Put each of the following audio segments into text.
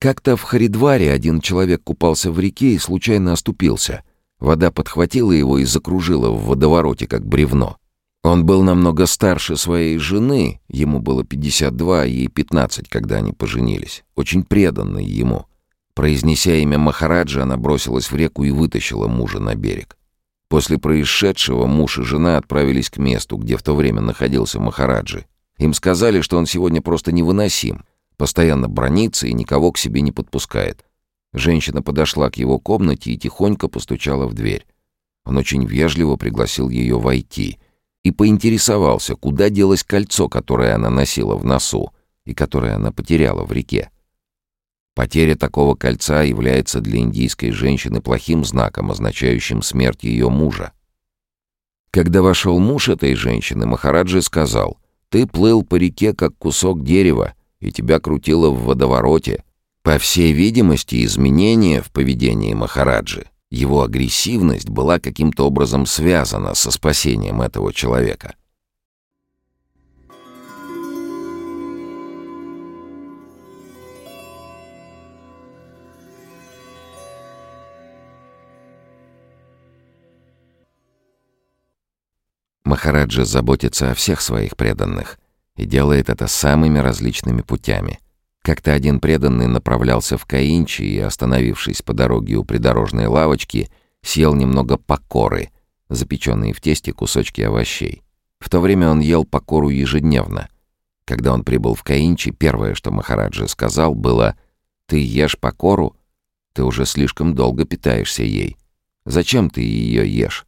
Как-то в Харидваре один человек купался в реке и случайно оступился. Вода подхватила его и закружила в водовороте, как бревно. Он был намного старше своей жены, ему было 52, а ей 15, когда они поженились, очень преданный ему. Произнеся имя Махараджа, она бросилась в реку и вытащила мужа на берег. После происшедшего муж и жена отправились к месту, где в то время находился Махараджи. Им сказали, что он сегодня просто невыносим, постоянно бронится и никого к себе не подпускает. Женщина подошла к его комнате и тихонько постучала в дверь. Он очень вежливо пригласил ее войти и поинтересовался, куда делось кольцо, которое она носила в носу и которое она потеряла в реке. Потеря такого кольца является для индийской женщины плохим знаком, означающим смерть ее мужа. Когда вошел муж этой женщины, Махараджи сказал, «Ты плыл по реке, как кусок дерева, и тебя крутило в водовороте». По всей видимости, изменения в поведении Махараджи, его агрессивность была каким-то образом связана со спасением этого человека. Махараджа заботится о всех своих преданных и делает это самыми различными путями. Как-то один преданный направлялся в Каинчи и, остановившись по дороге у придорожной лавочки, съел немного покоры, запеченные в тесте кусочки овощей. В то время он ел покору ежедневно. Когда он прибыл в Каинчи, первое, что Махараджа сказал, было «Ты ешь покору? Ты уже слишком долго питаешься ей. Зачем ты ее ешь?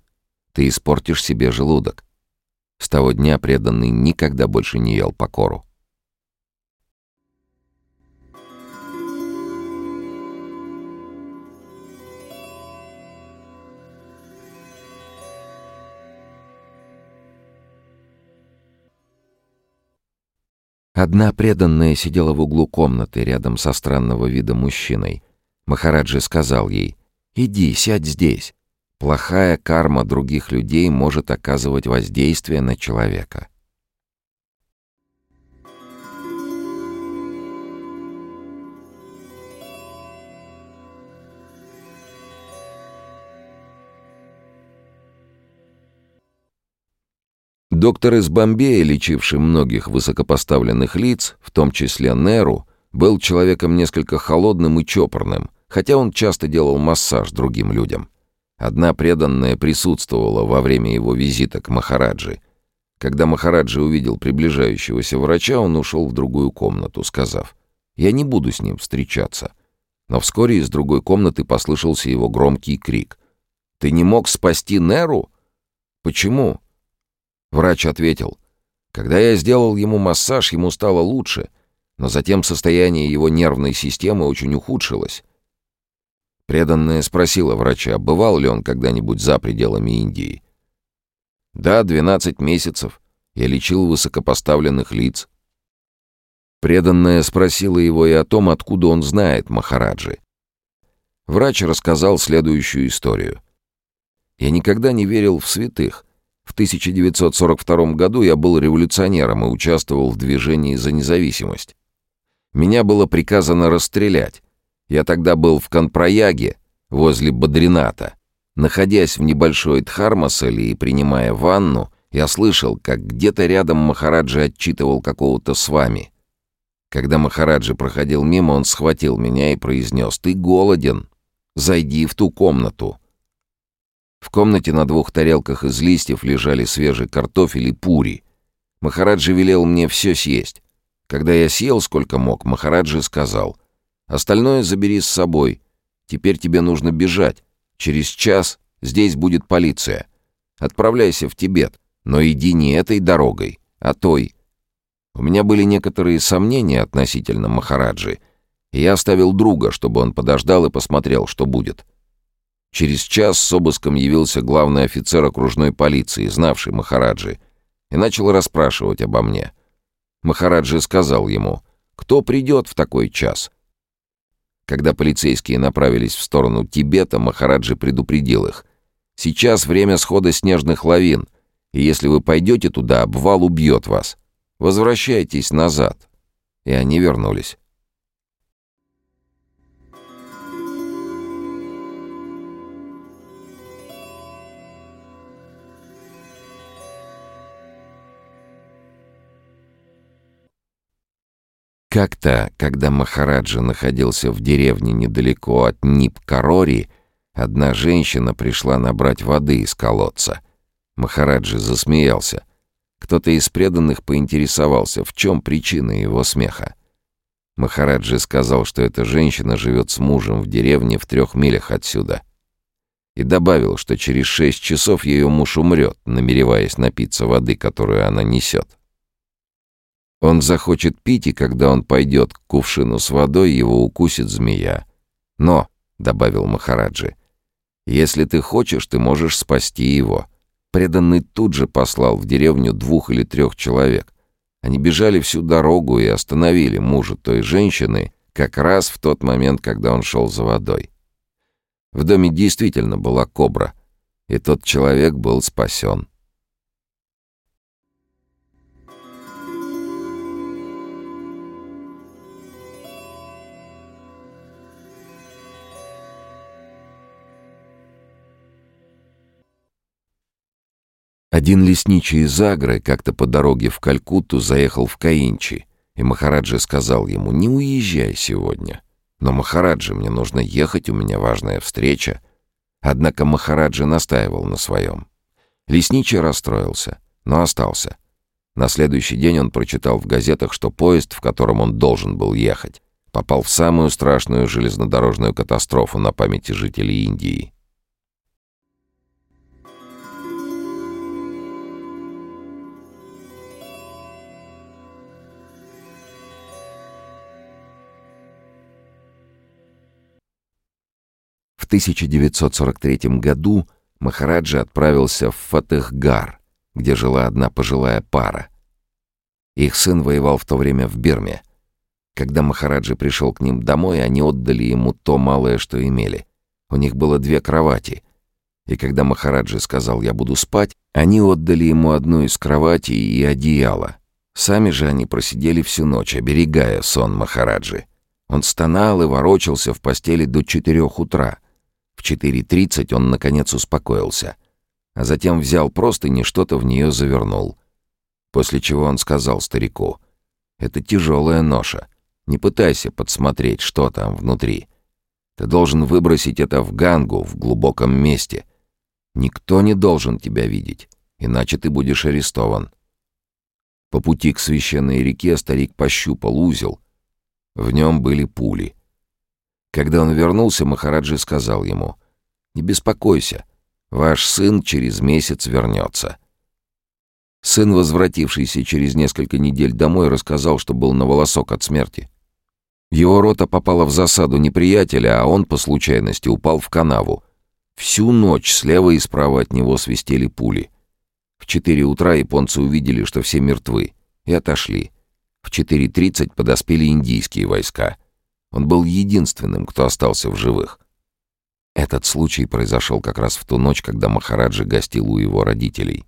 Ты испортишь себе желудок. С того дня преданный никогда больше не ел покору. Одна преданная сидела в углу комнаты рядом со странного вида мужчиной. Махараджи сказал ей «Иди, сядь здесь». Плохая карма других людей может оказывать воздействие на человека. Доктор из Бомбея, лечивший многих высокопоставленных лиц, в том числе Неру, был человеком несколько холодным и чопорным, хотя он часто делал массаж другим людям. Одна преданная присутствовала во время его визита к Махараджи. Когда Махараджи увидел приближающегося врача, он ушел в другую комнату, сказав, «Я не буду с ним встречаться». Но вскоре из другой комнаты послышался его громкий крик. «Ты не мог спасти Неру? Почему?» Врач ответил, «Когда я сделал ему массаж, ему стало лучше, но затем состояние его нервной системы очень ухудшилось. Преданная спросила врача, бывал ли он когда-нибудь за пределами Индии. «Да, 12 месяцев. Я лечил высокопоставленных лиц». Преданная спросила его и о том, откуда он знает Махараджи. Врач рассказал следующую историю. «Я никогда не верил в святых. В 1942 году я был революционером и участвовал в движении за независимость. Меня было приказано расстрелять, я тогда был в Конпрояге, возле Бадрината. Находясь в небольшой Дхармаселе и принимая ванну, я слышал, как где-то рядом Махараджи отчитывал какого-то с вами. Когда Махараджи проходил мимо, он схватил меня и произнес «Ты голоден, зайди в ту комнату». В комнате на двух тарелках из листьев лежали свежий картофель и пури. Махараджи велел мне все съесть. Когда я съел сколько мог, Махараджи сказал Остальное забери с собой. Теперь тебе нужно бежать. Через час здесь будет полиция. Отправляйся в Тибет, но иди не этой дорогой, а той. У меня были некоторые сомнения относительно Махараджи, я оставил друга, чтобы он подождал и посмотрел, что будет. Через час с обыском явился главный офицер окружной полиции, знавший Махараджи, и начал расспрашивать обо мне. Махараджи сказал ему, «Кто придет в такой час?» Когда полицейские направились в сторону Тибета, Махараджи предупредил их. «Сейчас время схода снежных лавин, и если вы пойдете туда, обвал убьет вас. Возвращайтесь назад». И они вернулись. Как-то, когда Махараджа находился в деревне недалеко от Нип-Карори, одна женщина пришла набрать воды из колодца. Махараджа засмеялся. Кто-то из преданных поинтересовался, в чем причина его смеха. Махараджи сказал, что эта женщина живет с мужем в деревне в трех милях отсюда. И добавил, что через шесть часов ее муж умрет, намереваясь напиться воды, которую она несет. Он захочет пить, и когда он пойдет к кувшину с водой, его укусит змея. Но, — добавил Махараджи, — если ты хочешь, ты можешь спасти его. Преданный тут же послал в деревню двух или трех человек. Они бежали всю дорогу и остановили мужа той женщины как раз в тот момент, когда он шел за водой. В доме действительно была кобра, и тот человек был спасен. Один лесничий из Агры как-то по дороге в Калькутту заехал в Каинчи, и Махараджи сказал ему «Не уезжай сегодня». «Но, Махараджи, мне нужно ехать, у меня важная встреча». Однако Махараджи настаивал на своем. Лесничий расстроился, но остался. На следующий день он прочитал в газетах, что поезд, в котором он должен был ехать, попал в самую страшную железнодорожную катастрофу на памяти жителей Индии. 1943 году Махараджа отправился в Фатехгар, где жила одна пожилая пара. Их сын воевал в то время в Бирме. Когда Махараджи пришел к ним домой, они отдали ему то малое, что имели. У них было две кровати. И когда Махараджи сказал «я буду спать», они отдали ему одну из кроватей и одеяло. Сами же они просидели всю ночь, оберегая сон Махараджи. Он стонал и ворочался в постели до четырех утра — в 4.30 он, наконец, успокоился, а затем взял простынь и что-то в нее завернул. После чего он сказал старику, «Это тяжелая ноша. Не пытайся подсмотреть, что там внутри. Ты должен выбросить это в гангу, в глубоком месте. Никто не должен тебя видеть, иначе ты будешь арестован». По пути к священной реке старик пощупал узел. В нем были пули — когда он вернулся, Махараджи сказал ему, «Не беспокойся, ваш сын через месяц вернется». Сын, возвратившийся через несколько недель домой, рассказал, что был на волосок от смерти. Его рота попала в засаду неприятеля, а он по случайности упал в канаву. Всю ночь слева и справа от него свистели пули. В четыре утра японцы увидели, что все мертвы, и отошли. В 4.30 подоспели индийские войска — он был единственным, кто остался в живых. Этот случай произошел как раз в ту ночь, когда Махараджи гостил у его родителей.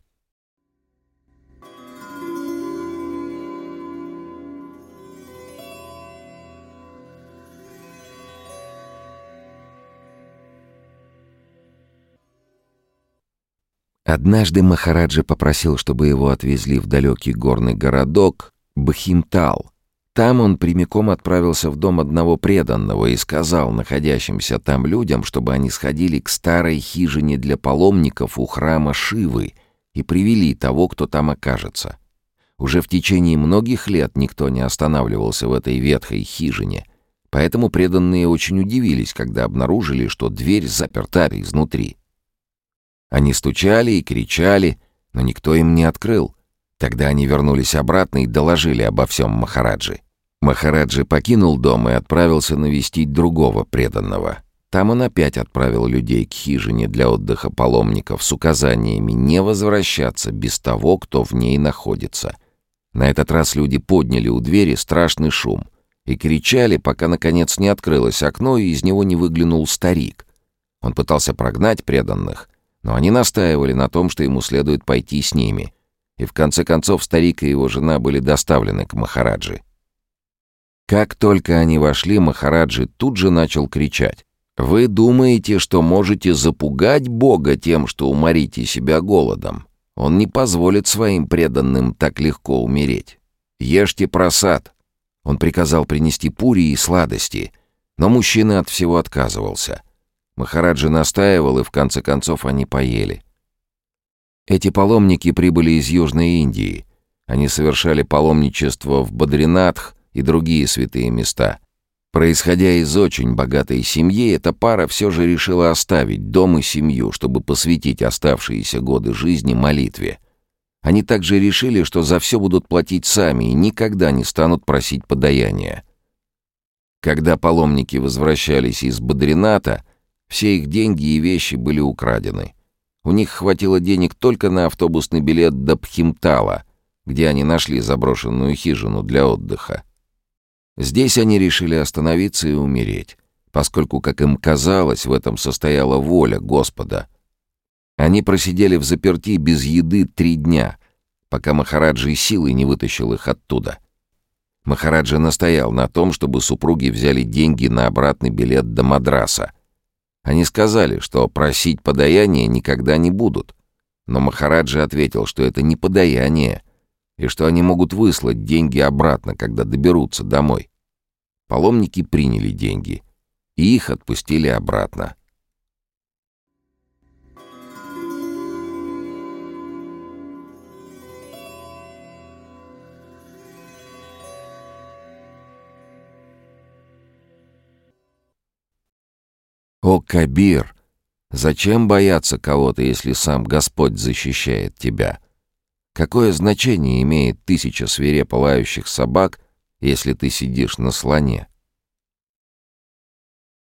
Однажды Махараджа попросил, чтобы его отвезли в далекий горный городок Бхимтал, там он прямиком отправился в дом одного преданного и сказал находящимся там людям, чтобы они сходили к старой хижине для паломников у храма Шивы и привели того, кто там окажется. Уже в течение многих лет никто не останавливался в этой ветхой хижине, поэтому преданные очень удивились, когда обнаружили, что дверь заперта изнутри. Они стучали и кричали, но никто им не открыл — Тогда они вернулись обратно и доложили обо всем Махараджи. Махараджи покинул дом и отправился навестить другого преданного. Там он опять отправил людей к хижине для отдыха паломников с указаниями не возвращаться без того, кто в ней находится. На этот раз люди подняли у двери страшный шум и кричали, пока, наконец, не открылось окно и из него не выглянул старик. Он пытался прогнать преданных, но они настаивали на том, что ему следует пойти с ними — и в конце концов старик и его жена были доставлены к Махараджи. Как только они вошли, Махараджи тут же начал кричать. «Вы думаете, что можете запугать Бога тем, что уморите себя голодом? Он не позволит своим преданным так легко умереть. Ешьте просад. Он приказал принести пури и сладости, но мужчина от всего отказывался. Махараджи настаивал, и в конце концов они поели. Эти паломники прибыли из Южной Индии. Они совершали паломничество в Бадринатх и другие святые места. Происходя из очень богатой семьи, эта пара все же решила оставить дом и семью, чтобы посвятить оставшиеся годы жизни молитве. Они также решили, что за все будут платить сами и никогда не станут просить подаяния. Когда паломники возвращались из Бадрината, все их деньги и вещи были украдены. У них хватило денег только на автобусный билет до Пхимтала, где они нашли заброшенную хижину для отдыха. Здесь они решили остановиться и умереть, поскольку, как им казалось, в этом состояла воля Господа, они просидели в заперти без еды три дня, пока Махараджи силой не вытащил их оттуда. Махараджа настоял на том, чтобы супруги взяли деньги на обратный билет до Мадраса. Они сказали, что просить подаяние никогда не будут. Но Махараджа ответил, что это не подаяние, и что они могут выслать деньги обратно, когда доберутся домой. Паломники приняли деньги, и их отпустили обратно. «О, Кабир! Зачем бояться кого-то, если сам Господь защищает тебя? Какое значение имеет тысяча свирепо собак, если ты сидишь на слоне?»